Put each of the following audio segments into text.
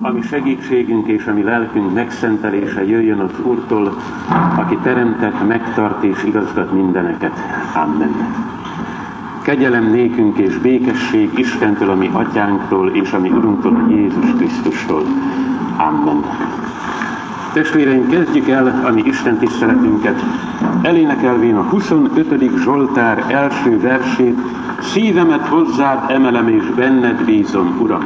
ami segítségünk és ami lelkünk megszentelése jöjjön az Úrtól, aki teremtett, megtart és igazgat mindeneket. Amen. Kegyelem nékünk és békesség Istentől, ami atyánktól és ami Urunktól, Jézus Krisztustól. Amen. Testvéreim, kezdjük el a mi Isten tiszteletünket, elénekelvén a 25. Zsoltár első versét, szívemet hozzád emelem és benned bízom, Uram.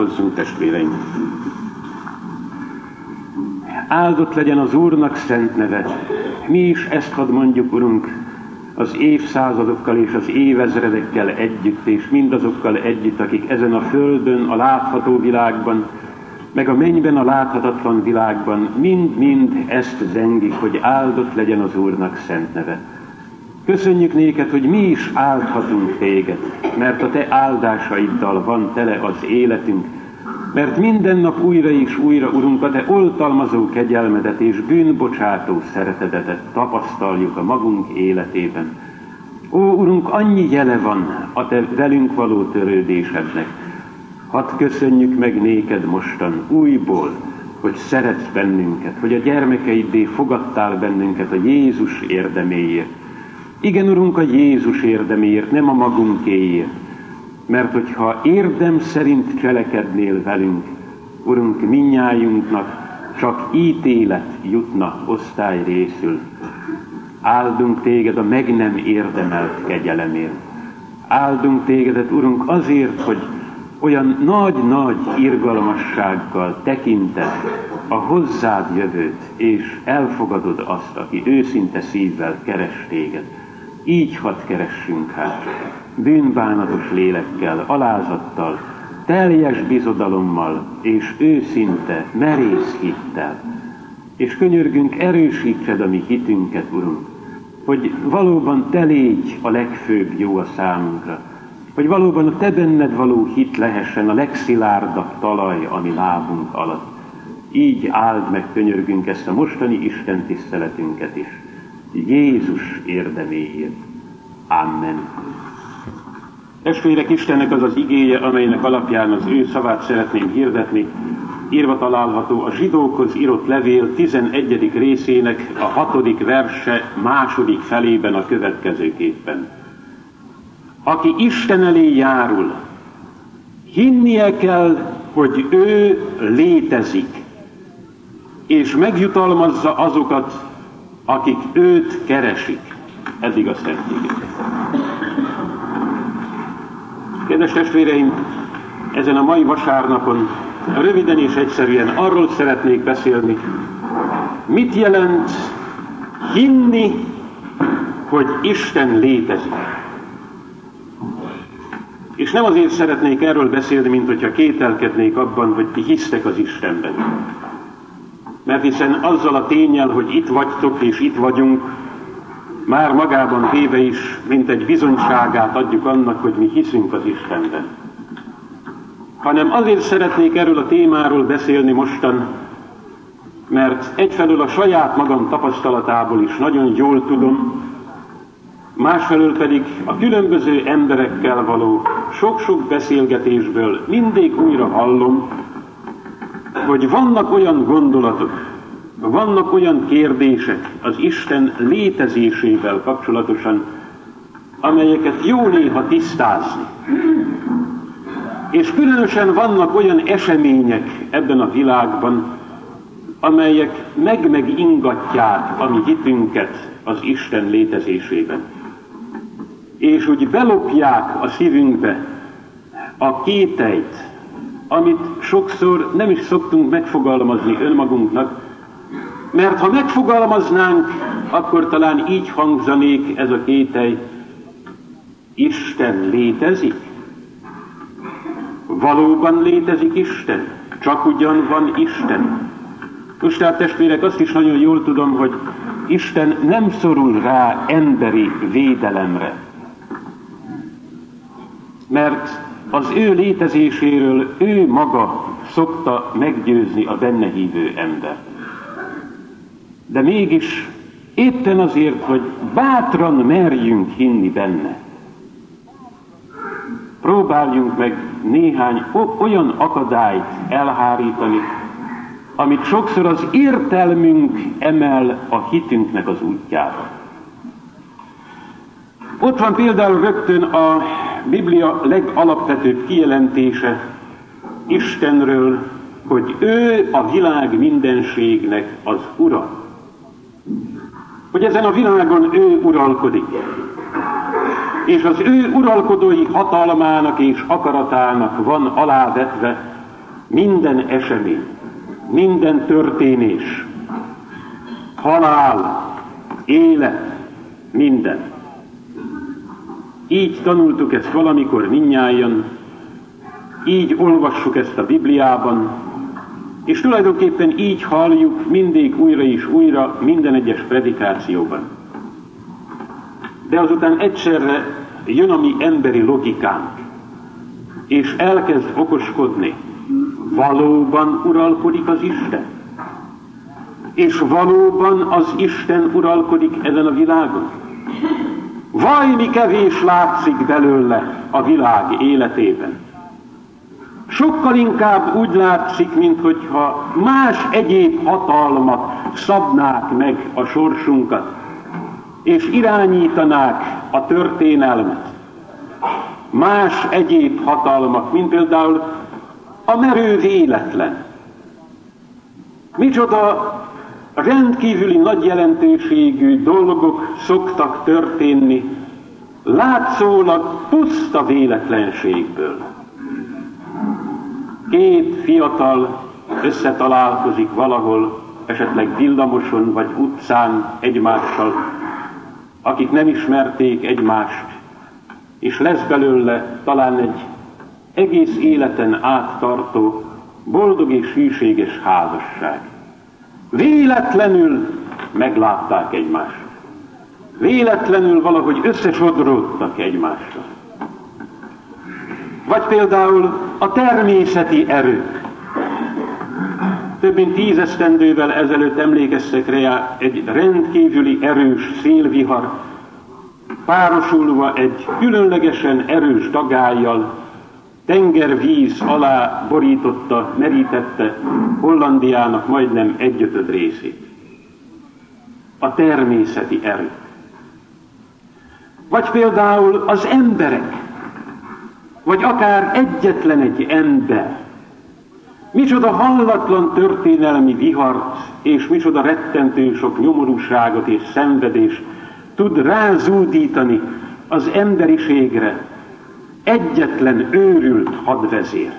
Imádkozzunk, testvéreim! Áldott legyen az Úrnak szent neve. Mi is ezt hadd mondjuk, Urunk, az évszázadokkal és az évezredekkel együtt, és mindazokkal együtt, akik ezen a földön, a látható világban, meg a mennyben a láthatatlan világban mind-mind ezt zengik, hogy áldott legyen az Úrnak szent neve. Köszönjük néked, hogy mi is áldhatunk téged, mert a te áldásaiddal van tele az életünk, mert minden nap újra és újra, Urunk, a te oltalmazó kegyelmedet és bűnbocsátó szeretetetet tapasztaljuk a magunk életében. Ó, Urunk, annyi jele van a te velünk való törődésednek. Hadd köszönjük meg néked mostan újból, hogy szeretsz bennünket, hogy a gyermekeiddé fogadtál bennünket a Jézus érdeméért. Igen, Urunk, a Jézus érdeméért, nem a magunkéért. Mert hogyha érdem szerint cselekednél velünk, Urunk, minnyájunknak csak ítélet jutna osztály részül. Áldunk téged a meg nem érdemelt kegyelemért. Áldunk tégedet, Urunk, azért, hogy olyan nagy-nagy irgalmassággal tekinted a hozzád jövőt, és elfogadod azt, aki őszinte szívvel keres téged. Így hadd keressünk hát, bűnbánatos lélekkel, alázattal, teljes bizodalommal és őszinte, merész hittel. És könyörgünk, erősítsed a mi hitünket, Urunk, hogy valóban Te légy a legfőbb jó a számunkra, hogy valóban a Te benned való hit lehessen a legszilárdabb talaj, ami lábunk alatt. Így áld meg, könyörgünk ezt a mostani Isten tiszteletünket is. Jézus érdeméért. Amen. Testvérek, Istennek az az igéje, amelynek alapján az ő szavát szeretném hirdetni, írva található a zsidókhoz írott levél 11. részének a hatodik verse második felében a következőképpen. Aki Isten elé járul, hinnie kell, hogy ő létezik, és megjutalmazza azokat, akik őt keresik. Eddig a Szent Kedves testvéreim, ezen a mai vasárnapon röviden és egyszerűen arról szeretnék beszélni, mit jelent hinni, hogy Isten létezik. És nem azért szeretnék erről beszélni, mint hogyha kételkednék abban, hogy ti hisztek az Istenben. Mert hiszen azzal a tényel, hogy itt vagytok és itt vagyunk, már magában véve is, mint egy bizonyságát adjuk annak, hogy mi hiszünk az Istenben. Hanem azért szeretnék erről a témáról beszélni mostan, mert egyfelől a saját magam tapasztalatából is nagyon jól tudom, másfelől pedig a különböző emberekkel való sok-sok beszélgetésből mindig újra hallom, hogy vannak olyan gondolatok, vannak olyan kérdések az Isten létezésével kapcsolatosan, amelyeket jó néha tisztázni. És különösen vannak olyan események ebben a világban, amelyek meg-meg ingatják a mi hitünket az Isten létezésében. És úgy belopják a szívünkbe a kételyt, amit sokszor nem is szoktunk megfogalmazni önmagunknak, mert ha megfogalmaznánk, akkor talán így hangzanék ez a kételj, Isten létezik? Valóban létezik Isten? Csak ugyan van Isten? Most tehát testvérek, azt is nagyon jól tudom, hogy Isten nem szorul rá emberi védelemre. Mert az ő létezéséről ő maga szokta meggyőzni a benne hívő embert. De mégis éppen azért, hogy bátran merjünk hinni benne, próbáljunk meg néhány olyan akadályt elhárítani, amit sokszor az értelmünk emel a hitünknek az útjára. Ott van például rögtön a Biblia legalapvetőbb kijelentése Istenről, hogy ő a világ mindenségnek az Ura. Hogy ezen a világon ő uralkodik. És az ő uralkodói hatalmának és akaratának van alávetve minden esemény minden történés, halál, élet, minden. Így tanultuk ezt valamikor minnyáján, így olvassuk ezt a Bibliában, és tulajdonképpen így halljuk mindig újra és újra minden egyes predikációban. De azután egyszerre jön a mi emberi logikánk, és elkezd okoskodni, valóban uralkodik az Isten. És valóban az Isten uralkodik ezen a világon. Mi kevés látszik belőle a világ életében. Sokkal inkább úgy látszik, mintha más egyéb hatalmak szabnák meg a sorsunkat, és irányítanák a történelmet. Más egyéb hatalmak, mint például a merő véletlen. Micsoda rendkívüli nagy jelentőségű dolgok szoktak történni, látszólag puszta véletlenségből. Két fiatal összetalálkozik valahol, esetleg villamoson vagy utcán egymással, akik nem ismerték egymást, és lesz belőle talán egy egész életen áttartó, boldog és hűséges házasság. Véletlenül meglátták egymást. Véletlenül valahogy összesodródtak egymásra. Vagy például a természeti erők. Több mint tízesztendővel ezelőtt emlékeztek rá egy rendkívüli erős szélvihar, párosulva egy különlegesen erős dagályjal, tengervíz alá borította, merítette Hollandiának majdnem egyötöd részét. A természeti erő. Vagy például az emberek, vagy akár egyetlen egy ember, micsoda hallatlan történelmi vihart, és micsoda rettentő sok nyomorúságot és szenvedést tud rázúdítani az emberiségre, egyetlen őrült hadvezér.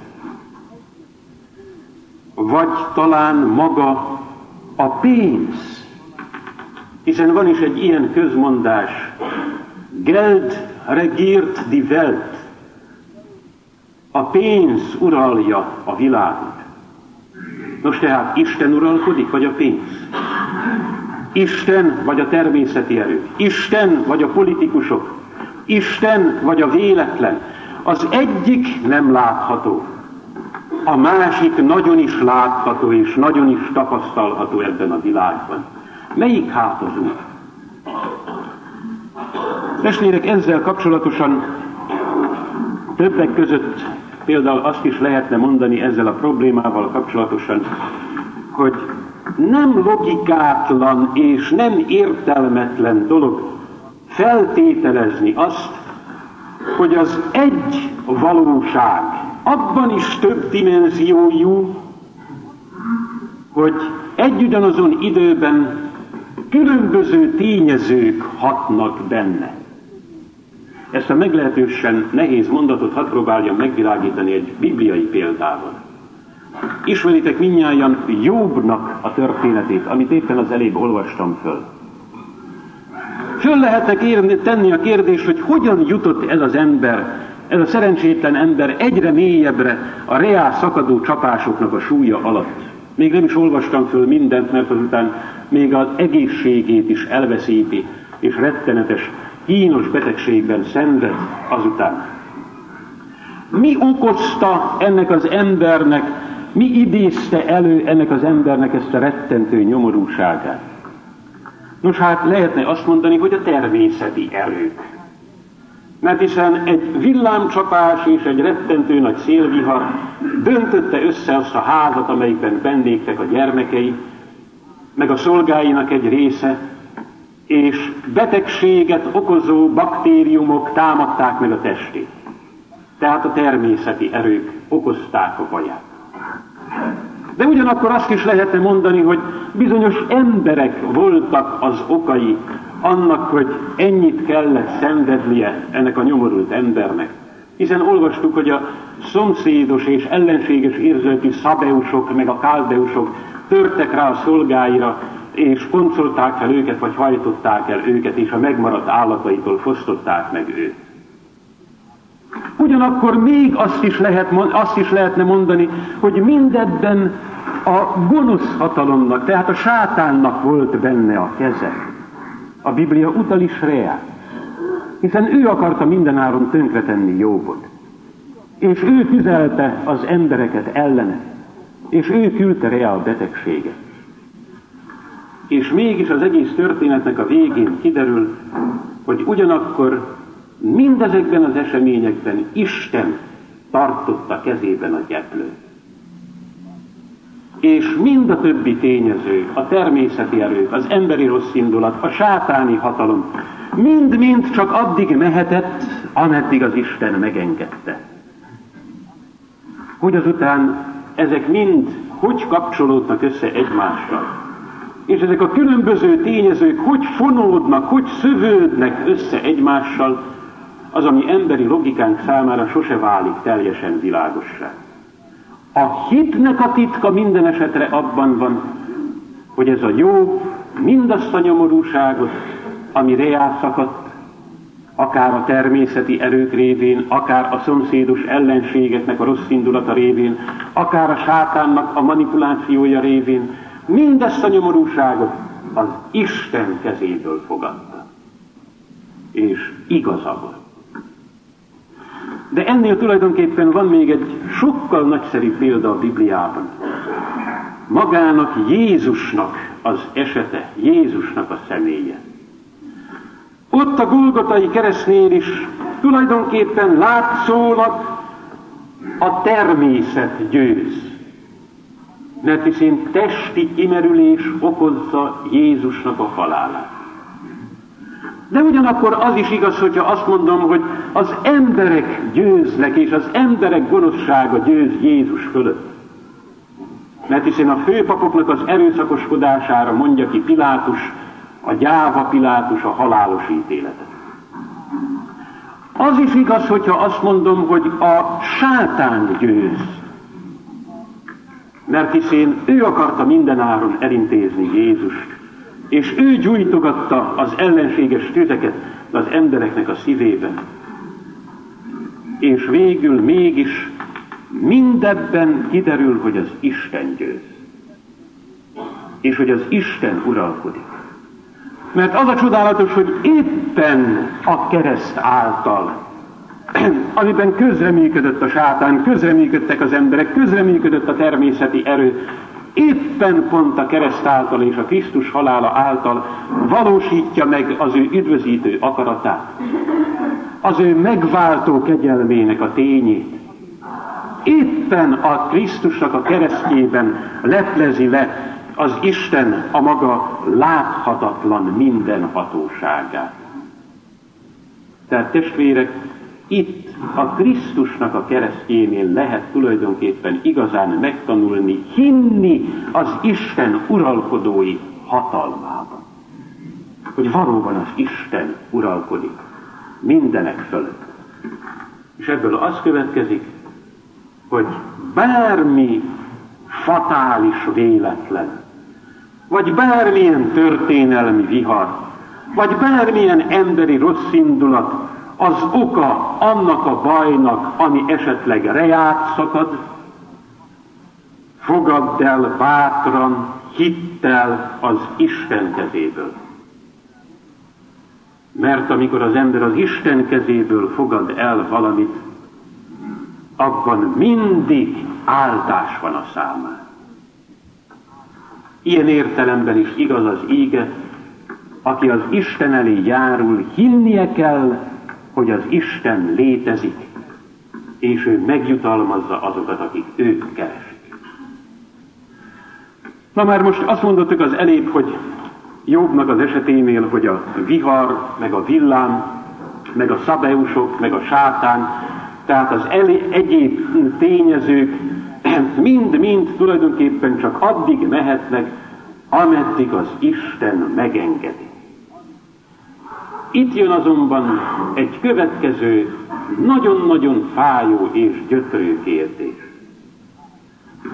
Vagy talán maga a pénz. Hiszen van is egy ilyen közmondás, Geld regiert die Welt. A pénz uralja a világot. Nos tehát Isten uralkodik, vagy a pénz? Isten vagy a természeti erő, Isten vagy a politikusok, Isten vagy a véletlen. Az egyik nem látható, a másik nagyon is látható és nagyon is tapasztalható ebben a világban. Melyik hát az út? Testvérek, ezzel kapcsolatosan többek között például azt is lehetne mondani ezzel a problémával kapcsolatosan, hogy nem logikátlan és nem értelmetlen dolog feltételezni azt, hogy az egy valóság abban is több dimenziójú, hogy egy ugyanazon időben különböző tényezők hatnak benne. Ezt a meglehetősen nehéz mondatot hadd próbáljam megvilágítani egy bibliai példával. Ismeritek minnyáján Jobbnak a történetét, amit éppen az elébb olvastam föl. Föl lehetnek érni, tenni a kérdést, hogy hogyan jutott ez az ember, ez a szerencsétlen ember egyre mélyebbre a reál szakadó csapásoknak a súlya alatt. Még nem is olvastam föl mindent, mert azután még az egészségét is elveszíti, és rettenetes, kínos betegségben szenved azután. Mi okozta ennek az embernek, mi idézte elő ennek az embernek ezt a rettentő nyomorúságát? Nos hát lehetne azt mondani, hogy a természeti erők. Mert hiszen egy villámcsapás és egy rettentő nagy szélvihar döntötte össze azt a házat, amelyikben bendéktek a gyermekei, meg a szolgáinak egy része, és betegséget okozó baktériumok támadták meg a testét. Tehát a természeti erők okozták a baját. De ugyanakkor azt is lehetne mondani, hogy bizonyos emberek voltak az okai annak, hogy ennyit kellett szenvednie ennek a nyomorult embernek. Hiszen olvastuk, hogy a szomszédos és ellenséges érzeltű szabeusok, meg a káldeusok törtek rá a szolgáira, és koncolták fel őket, vagy hajtották el őket, és a megmaradt állataitól fosztották meg őt. Ugyanakkor még azt is, lehet, azt is lehetne mondani, hogy mindebben a gonosz hatalomnak, tehát a sátánnak volt benne a keze. A Biblia utal is reá, hiszen ő akarta mindenáron tönkretenni Jobbot. És ő tüzelte az embereket ellene, és ő küldte rá a betegséget. És mégis az egész történetnek a végén kiderül, hogy ugyanakkor mindezekben az eseményekben Isten tartotta kezében a gyeplőt. És mind a többi tényező, a természeti erők, az emberi rossz indulat, a sátáni hatalom, mind-mind csak addig mehetett, ameddig az Isten megengedte. Hogy azután ezek mind hogy kapcsolódnak össze egymással, és ezek a különböző tényezők hogy fonódnak, hogy szövődnek össze egymással, az, ami emberi logikánk számára sose válik teljesen világossá. A hitnek a titka minden esetre abban van, hogy ez a jó mindazt a nyomorúságot, ami reál szakadt, akár a természeti erők révén, akár a szomszédos ellenségeknek a rossz indulata révén, akár a sátánnak a manipulációja révén, mindezt a nyomorúságot az Isten kezéből fogadta. És igaza volt. De ennél tulajdonképpen van még egy sokkal nagyszerűbb példa a Bibliában. Magának Jézusnak az esete, Jézusnak a személye. Ott a Golgotai keresztnél is tulajdonképpen látszólag a természet győz. Mert hiszen testi kimerülés okozza Jézusnak a halálát. De ugyanakkor az is igaz, hogyha azt mondom, hogy az emberek győznek, és az emberek gonoszsága győz Jézus fölött. Mert hiszen a főpapoknak az erőszakoskodására mondja ki Pilátus, a gyáva Pilátus a halálos ítéletet. Az is igaz, hogyha azt mondom, hogy a sátán győz. Mert hiszen ő akarta mindenáron elintézni Jézust és ő gyújtogatta az ellenséges tüzeket az embereknek a szívében. És végül mégis mindebben kiderül, hogy az Isten győz. És hogy az Isten uralkodik. Mert az a csodálatos, hogy éppen a kereszt által, amiben közreműködött a sátán, közreműködtek az emberek, közreműködött a természeti erő, éppen pont a kereszt által és a Krisztus halála által valósítja meg az ő üdvözítő akaratát, az ő megváltó kegyelmének a tényét. Éppen a Krisztusnak a keresztjében leplezi le az Isten a maga láthatatlan minden hatóságát. Tehát testvérek, itt a Krisztusnak a keresztjénél lehet tulajdonképpen igazán megtanulni, hinni az Isten uralkodói hatalmában. Hogy valóban az Isten uralkodik mindenek fölött. És ebből az következik, hogy bármi fatális véletlen, vagy bármilyen történelmi vihar, vagy bármilyen emberi rossz indulat az oka annak a bajnak, ami esetleg reát szakad, fogadd el bátran, hittel az Isten kezéből. Mert amikor az ember az Isten kezéből fogad el valamit, abban mindig áldás van a számára. Ilyen értelemben is igaz az ége, aki az Isten elé járul, hinnie kell, hogy az Isten létezik, és ő megjutalmazza azokat, akik őt keresik. Na már most azt mondottuk az elébb, hogy Jobbnak az eseténél, hogy a vihar, meg a villám, meg a szabeusok, meg a sátán, tehát az elé, egyéb tényezők mind-mind tulajdonképpen csak addig mehetnek, ameddig az Isten megengedi. Itt jön azonban egy következő, nagyon-nagyon fájó és gyötrő kérdés.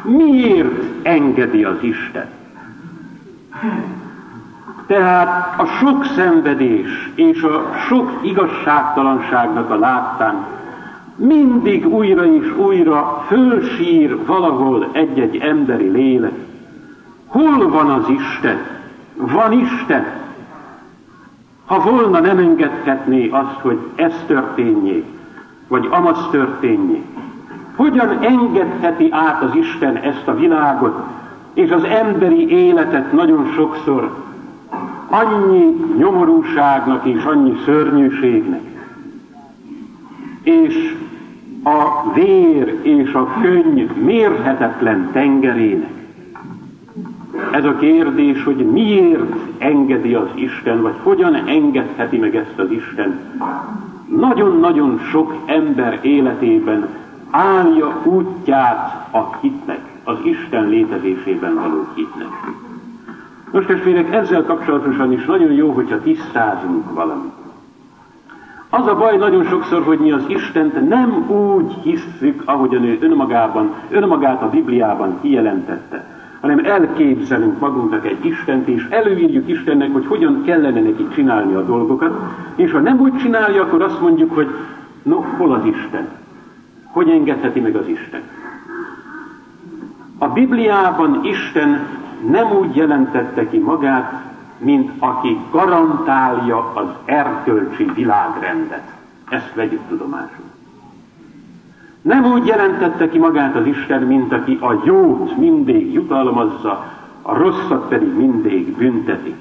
Miért engedi az Isten? Tehát a sok szenvedés és a sok igazságtalanságnak a láttán mindig újra és újra fölsír valahol egy-egy emberi lélek. Hol van az Isten? Van Isten? Ha volna, nem engedhetné azt, hogy ez történjék, vagy amaz történjék. Hogyan engedheti át az Isten ezt a világot, és az emberi életet nagyon sokszor annyi nyomorúságnak és annyi szörnyűségnek, és a vér és a könny mérhetetlen tengerének. Ez a kérdés, hogy miért engedi az Isten, vagy hogyan engedheti meg ezt az Isten. Nagyon-nagyon sok ember életében állja útját a hitnek, az Isten létezésében való hitnek. Most testvérek, ezzel kapcsolatosan is nagyon jó, hogyha tisztázunk valamit. Az a baj nagyon sokszor, hogy mi az Istent nem úgy hisszük, ahogyan ő önmagában, önmagát a Bibliában kijelentette, hanem elképzelünk magunknak egy Istent, és előírjuk Istennek, hogy hogyan kellene neki csinálni a dolgokat, és ha nem úgy csinálja, akkor azt mondjuk, hogy no, hol az Isten? Hogy engedheti meg az Isten? A Bibliában Isten nem úgy jelentette ki magát, mint aki garantálja az erkölcsi világrendet. Ezt vegyük tudomásul. Nem úgy jelentette ki magát az Isten, mint aki a jót mindig jutalmazza, a rosszat pedig mindig bünteti.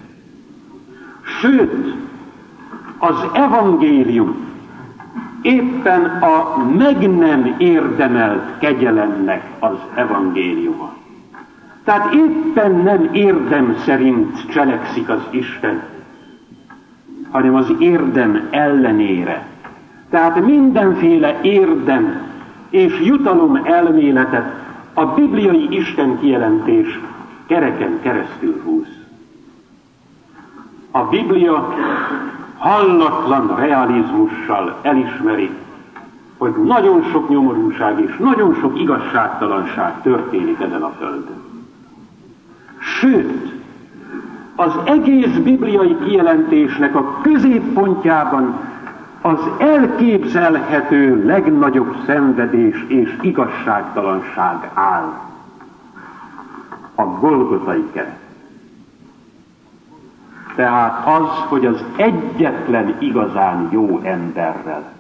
Sőt, az evangélium éppen a meg nem érdemelt kegyelemnek az evangéliuma. Tehát éppen nem érdem szerint cselekszik az Isten, hanem az érdem ellenére. Tehát mindenféle érdem és jutalom elméletet a bibliai Isten kijelentés kereken keresztül húz. A Biblia hallatlan realizmussal elismeri, hogy nagyon sok nyomorúság és nagyon sok igazságtalanság történik ezen a földön. Sőt, az egész bibliai kijelentésnek a középpontjában az elképzelhető legnagyobb szenvedés és igazságtalanság áll. A Golgotai keret. Tehát az, hogy az egyetlen igazán jó emberrel,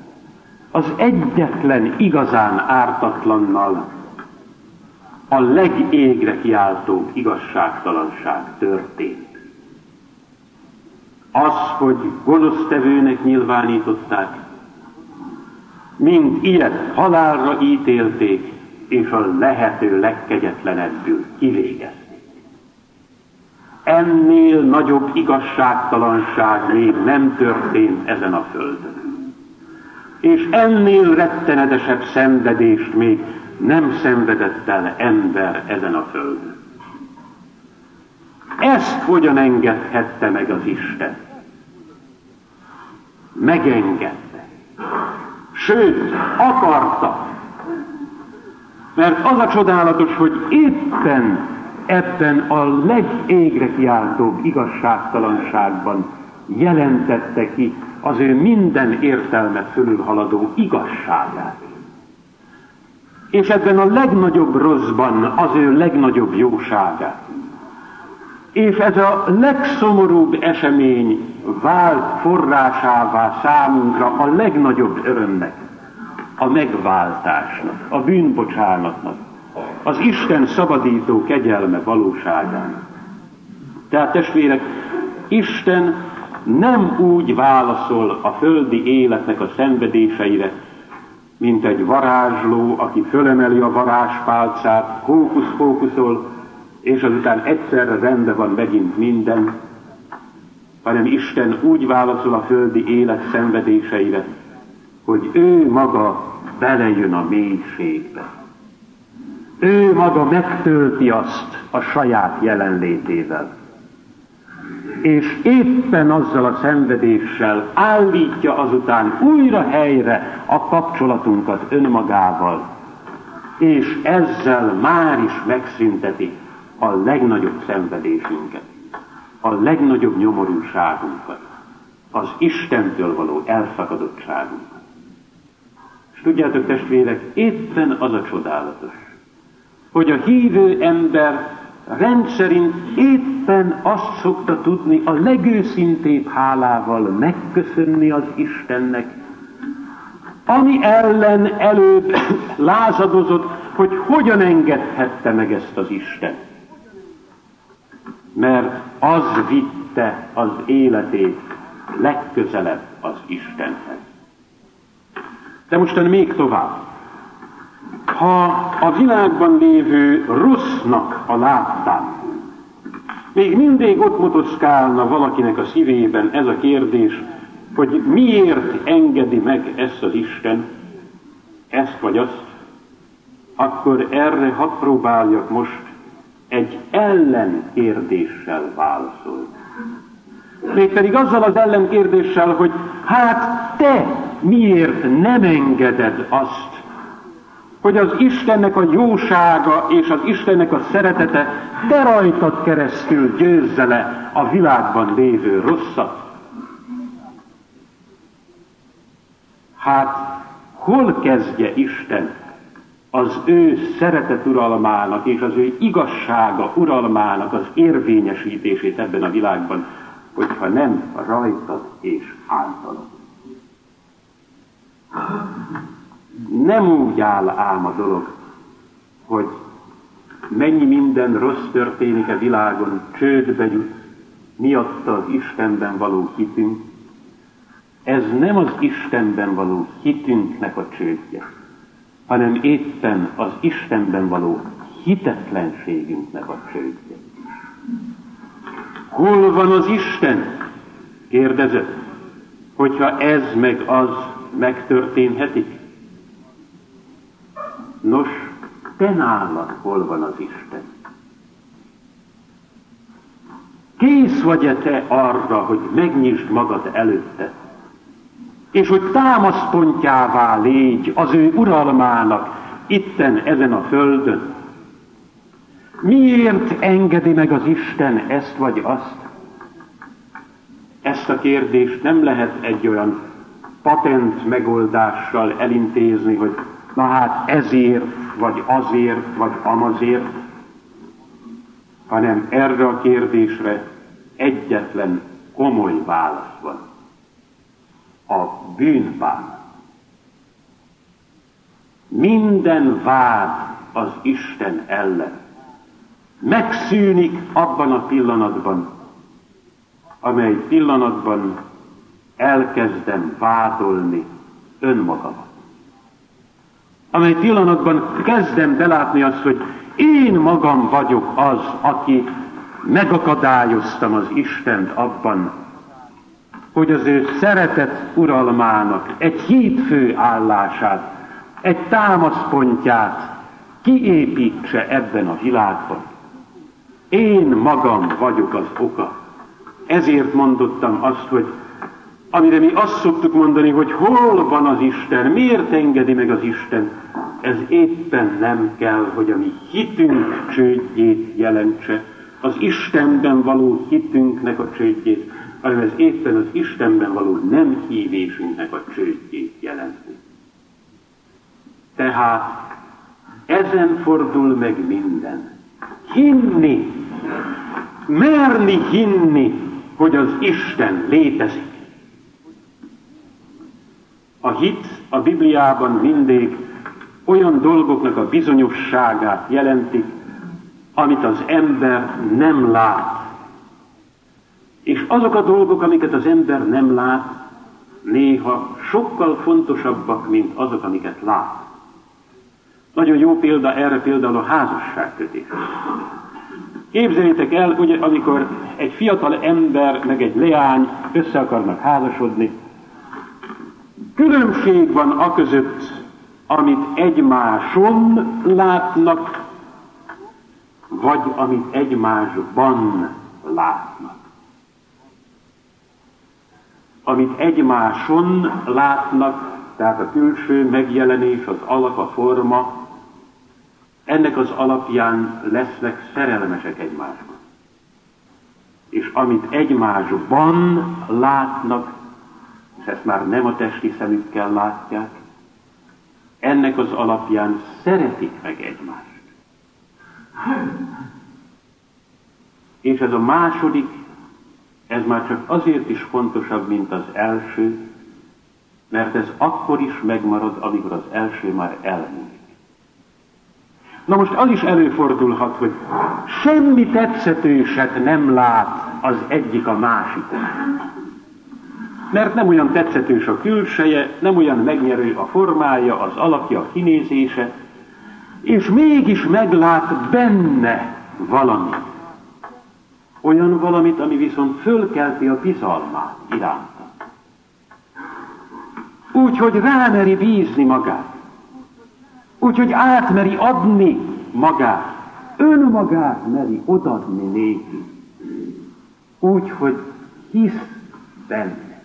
az egyetlen igazán ártatlannal a legégre kiáltó igazságtalanság történt. Az, hogy gonosztevőnek nyilvánították, mind ilyet halálra ítélték, és a lehető legkegyetlenebbül kivégezték. Ennél nagyobb igazságtalanság még nem történt ezen a földön. És ennél rettenetesebb szenvedést még nem szenvedett el ember ezen a földön. Ezt hogyan engedhette meg az Isten? Megengedte. Sőt, akarta. Mert az a csodálatos, hogy éppen ebben a legégre kiáltóbb igazságtalanságban jelentette ki az ő minden értelme fölülhaladó igazságát. És ebben a legnagyobb rosszban az ő legnagyobb jóságát. És ez a legszomorúbb esemény vált forrásává számunkra a legnagyobb örömnek, a megváltásnak, a bűnbocsánatnak, az Isten szabadító kegyelme valóságán. Tehát testvérek, Isten nem úgy válaszol a földi életnek a szenvedéseire, mint egy varázsló, aki fölemeli a varázspálcát, hókusz-hókuszol, és azután egyszerre rendben van megint minden, hanem Isten úgy válaszol a földi élet szenvedéseire, hogy ő maga belejön a mélységbe. Ő maga megtölti azt a saját jelenlétével. És éppen azzal a szenvedéssel állítja azután újra helyre a kapcsolatunkat önmagával, és ezzel már is megszünteti a legnagyobb szenvedésünket, a legnagyobb nyomorúságunkat, az Istentől való elszakadottságunkat. És tudjátok testvérek, éppen az a csodálatos, hogy a hívő ember rendszerint éppen azt szokta tudni a legőszintébb hálával megköszönni az Istennek, ami ellen előbb lázadozott, hogy hogyan engedhette meg ezt az Isten. Mert az vitte az életét legközelebb az Istenhez. De mostan még tovább ha a világban lévő rossznak a láttán még mindig ott motoszkálna valakinek a szívében ez a kérdés, hogy miért engedi meg ezt az Isten, ezt vagy azt, akkor erre hadd próbáljak most egy ellenkérdéssel válaszolni. Mégpedig azzal az ellenkérdéssel, hogy hát te miért nem engeded azt, hogy az Istennek a jósága és az Istennek a szeretete te rajtad keresztül győzze le a világban lévő rosszat. Hát hol kezdje Isten az ő szeretet uralmának és az ő igazsága uralmának az érvényesítését ebben a világban, hogyha nem rajtad és általad nem úgy áll ám a dolog, hogy mennyi minden rossz történik a világon, csődbe jut, miatta az Istenben való hitünk. Ez nem az Istenben való hitünknek a csődje, hanem éppen az Istenben való hitetlenségünknek a csődje. Hol van az Isten? Kérdezett, hogyha ez meg az megtörténhetik. Nos, te nálad hol van az Isten? Kész vagy-e te arra, hogy megnyisd magad előtte, és hogy támaszpontjává légy az ő uralmának itten ezen a földön? Miért engedi meg az Isten ezt vagy azt? Ezt a kérdést nem lehet egy olyan patent megoldással elintézni, hogy Na hát ezért, vagy azért, vagy amazért, hanem erre a kérdésre egyetlen komoly válasz van. A bűnbán. Minden vád az Isten ellen megszűnik abban a pillanatban, amely pillanatban elkezdem vádolni önmagamat. Amely pillanatban kezdem belátni azt, hogy én magam vagyok az, aki megakadályoztam az Istent abban, hogy az ő szeretett uralmának egy hídfő állását, egy támaszpontját kiépítse ebben a világban. Én magam vagyok az oka. Ezért mondottam azt, hogy amire mi azt szoktuk mondani, hogy hol van az Isten, miért engedi meg az Isten, ez éppen nem kell, hogy a mi hitünk csődjét jelentse, az Istenben való hitünknek a csődjét, hanem ez éppen az Istenben való nem hívésünknek a csődjét jelenti. Tehát ezen fordul meg minden. Hinni, merni hinni, hogy az Isten létezik. A hit a Bibliában mindig olyan dolgoknak a bizonyosságát jelentik, amit az ember nem lát. Azok a dolgok, amiket az ember nem lát, néha sokkal fontosabbak, mint azok, amiket lát. Nagyon jó példa erre például a házasságkötés. Képzeljétek el, hogy amikor egy fiatal ember meg egy leány össze akarnak házasodni, különbség van a között, amit egymáson látnak, vagy amit egymásban látnak. Amit egymáson látnak, tehát a külső megjelenés, az alap, a forma, ennek az alapján lesznek szerelmesek egymásban. És amit egymásban látnak, és ezt már nem a testi szemükkel látják, ennek az alapján szeretik meg egymást. És ez a második, ez már csak azért is fontosabb, mint az első, mert ez akkor is megmarad, amikor az első már elmúlik. Na most az is előfordulhat, hogy semmi tetszetőset nem lát az egyik a másikon. Mert nem olyan tetszetős a külseje, nem olyan megnyerő a formája, az alakja, a kinézése, és mégis meglát benne valami. Olyan valamit, ami viszont fölkelti a bizalmát iránta. Úgy, hogy rámeri bízni magát úgyhogy átmeri adni magát, önmagát meri odadni néki, úgy, hogy hisz benne.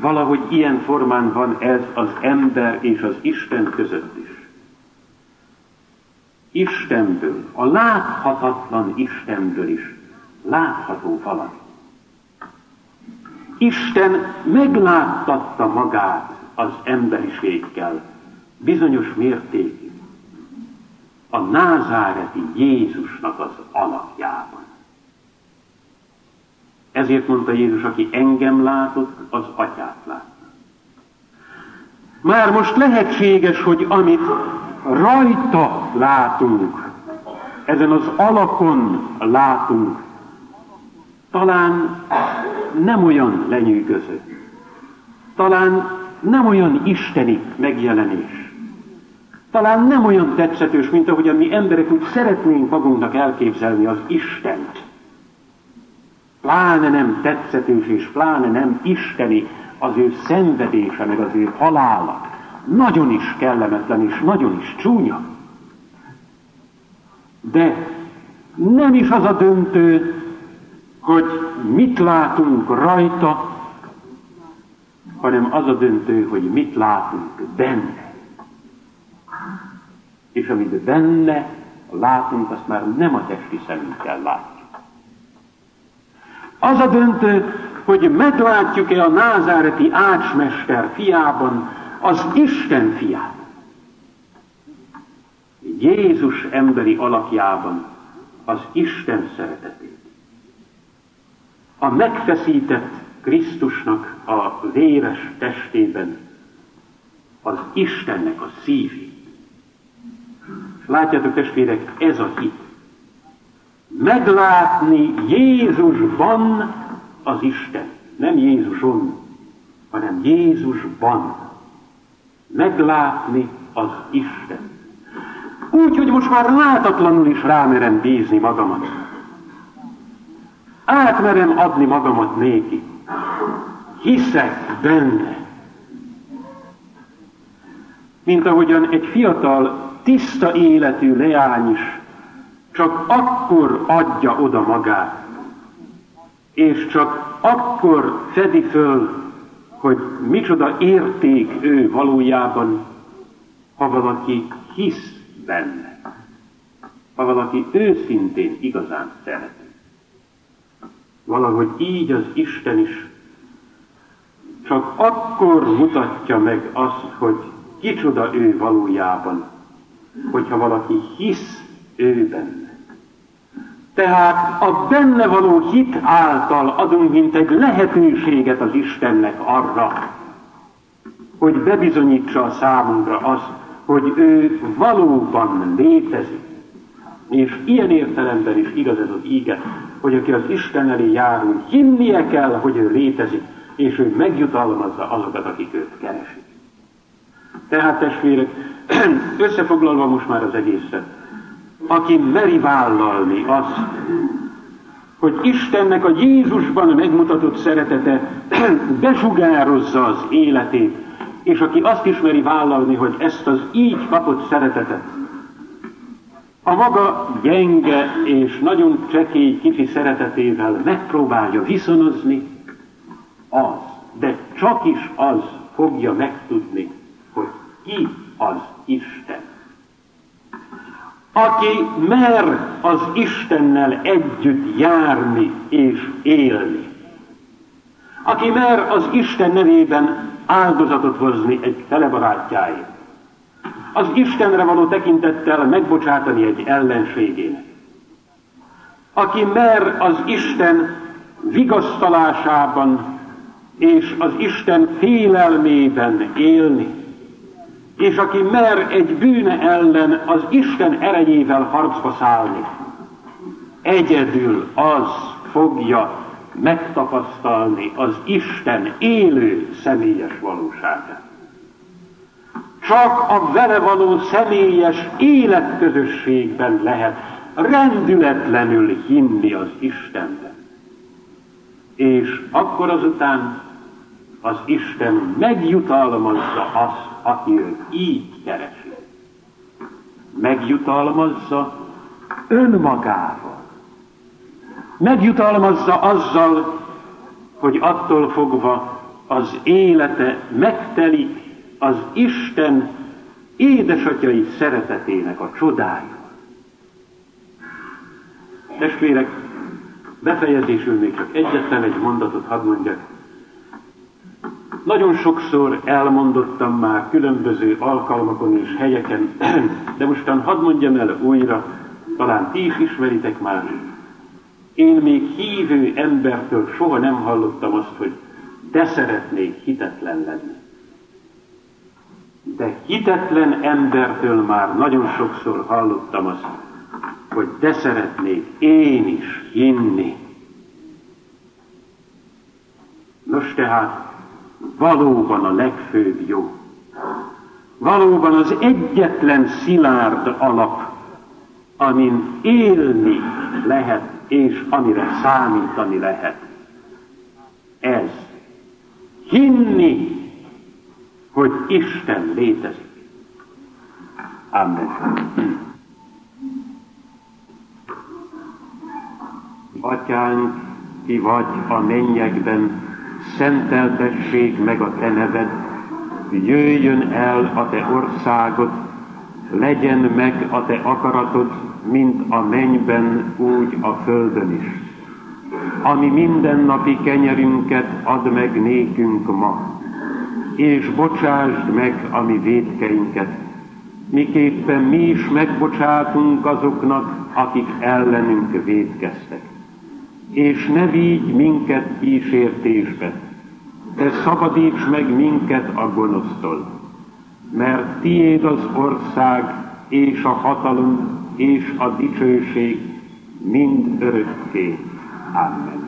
Valahogy ilyen formán van ez az ember és az Isten között. Istenből, a láthatatlan Istenből is látható valami. Isten megláttatta magát az emberiséggel bizonyos mértékig a názáreti Jézusnak az alapjában. Ezért mondta Jézus, aki engem látott, az atyát látta. Már most lehetséges, hogy amit rajta látunk, ezen az alakon látunk, talán nem olyan lenyűgöző. Talán nem olyan isteni megjelenés. Talán nem olyan tetszetős, mint ahogyan mi emberek úgy szeretnénk magunknak elképzelni az Istent. Pláne nem tetszetős, és pláne nem isteni az ő szenvedése, meg az ő halála. Nagyon is kellemetlen, és nagyon is csúnya. De nem is az a döntő, hogy mit látunk rajta, hanem az a döntő, hogy mit látunk benne. És amit benne látunk, azt már nem a testi szemünkkel látjuk. Az a döntő, hogy meglátjuk-e a názáreti ácsmester fiában az Isten fiát. Jézus emberi alakjában az Isten szeretetét. a megfeszített Krisztusnak a véres testében az Istennek a szívét. Látjátok testvérek, ez a hit. Meglátni Jézusban az Isten. Nem Jézuson, hanem Jézusban. Meglátni az Isten. Úgy, hogy most már látatlanul is rámerem bízni magamat. Átmerem adni magamat néki. Hiszek benne. Mint ahogyan egy fiatal, tiszta életű leány is csak akkor adja oda magát, és csak akkor fedi föl, hogy micsoda érték ő valójában, ha valaki hisz benne. Ha valaki őszintén igazán szeret. Valahogy így az Isten is csak akkor mutatja meg azt, hogy kicsoda ő valójában, hogyha valaki hisz ő benne. Tehát a benne való hit által adunk mint egy lehetőséget az Istennek arra, hogy bebizonyítsa a számunkra azt, hogy ő valóban létezik. És ilyen értelemben is igaz ez az íge, hogy aki az Isten elé járul, hinnie kell, hogy ő létezik, és ő megjutalmazza azokat, akik őt keresik. Tehát testvérek, összefoglalva most már az egészet, aki meri vállalni azt, hogy Istennek a Jézusban megmutatott szeretete besugározza az életét, és aki azt ismeri vállalni, hogy ezt az így kapott szeretetet a maga gyenge és nagyon csekély kicsi szeretetével megpróbálja viszonozni, az, de csak is az fogja megtudni, hogy ki az Isten. Aki mer az Istennel együtt járni és élni. Aki mer az Isten nevében áldozatot hozni egy felebarátjáért. Az Istenre való tekintettel megbocsátani egy ellenségének. Aki mer az Isten vigasztalásában és az Isten félelmében élni, és aki mer egy bűne ellen az Isten erejével harcba szállni, egyedül az fogja megtapasztalni az Isten élő személyes valóságát. Csak a vele való személyes életközösségben lehet rendületlenül hinni az Istenben. És akkor azután az Isten megjutalmazza azt, aki őt így keresi. Megjutalmazza önmagával megjutalmazza azzal, hogy attól fogva az élete megtelik az Isten édesatyai szeretetének a csodája. Testvérek, befejezésül még csak egyetlen egy mondatot hadd mondjak. Nagyon sokszor elmondottam már különböző alkalmakon és helyeken, de mostan hadd mondjam el újra, talán ti is ismeritek már, én még hívő embertől soha nem hallottam azt, hogy de szeretnék hitetlen lenni. De hitetlen embertől már nagyon sokszor hallottam azt, hogy de szeretnék én is hinni. Nos tehát, valóban a legfőbb jó. Valóban az egyetlen szilárd alap, amin élni lehet és amire számítani lehet. Ez. Hinni, hogy Isten létezik. Amen. Atyánk, ki vagy a mennyekben, szenteltessék meg a te neved, jöjjön el a te országod, legyen meg a te akaratod, mint a mennyben, úgy a földön is. Ami mindennapi kenyerünket ad meg nékünk ma, és bocsásd meg a mi védkeinket, miképpen mi is megbocsátunk azoknak, akik ellenünk védkeztek. és ne vigy minket kísértésbe, te szabadíts meg minket a gonosztól, mert tiéd az ország, és a hatalom, és a dicsőség mind örökké. Amen.